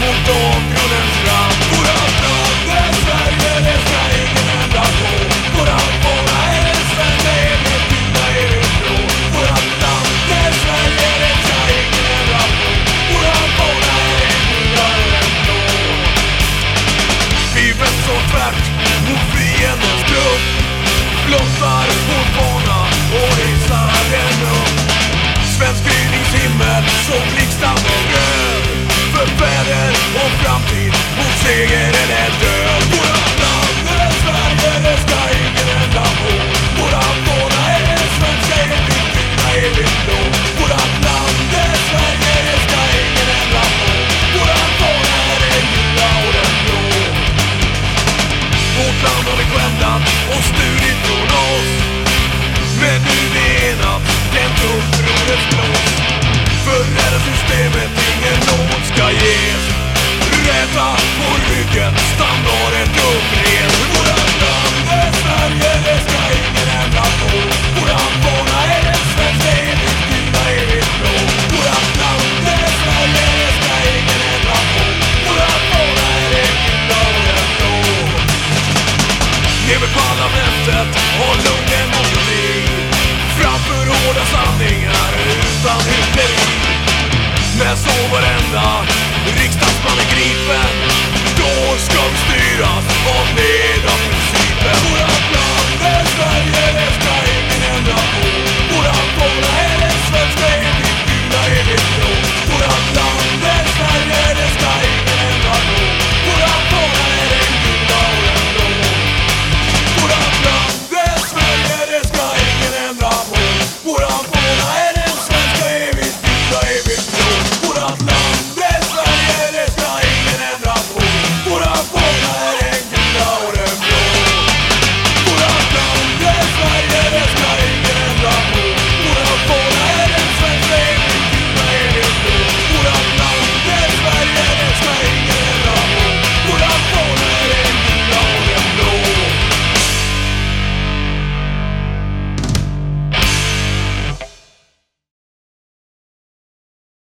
mot avgrundens rand Våra blod, det Sverige, det ska ingen ändra på Våran fana är den svenska, evigt vilda, evigt blå Vårat land, det Sverige, det ska ingen ändra på Våran fana är den gula och den blå Vi vänds så tvärt mot fiendens grupp Blottar vår och hissar den upp Svensk gryningshimmel som blixtar och framtid mot seger eller död. Våran land är Sverige, det ska ingen ändra på. Våran fana är svenska, evigt fina, evigt blå. Våran land är Sverige, det ska ingen ändra på. Våran fana är den gula och den blå. Vårt land har vi skändat och stulit lever parlamentet och lugn demokrati Framför hårda sanningar utan hyckleri. Men så var det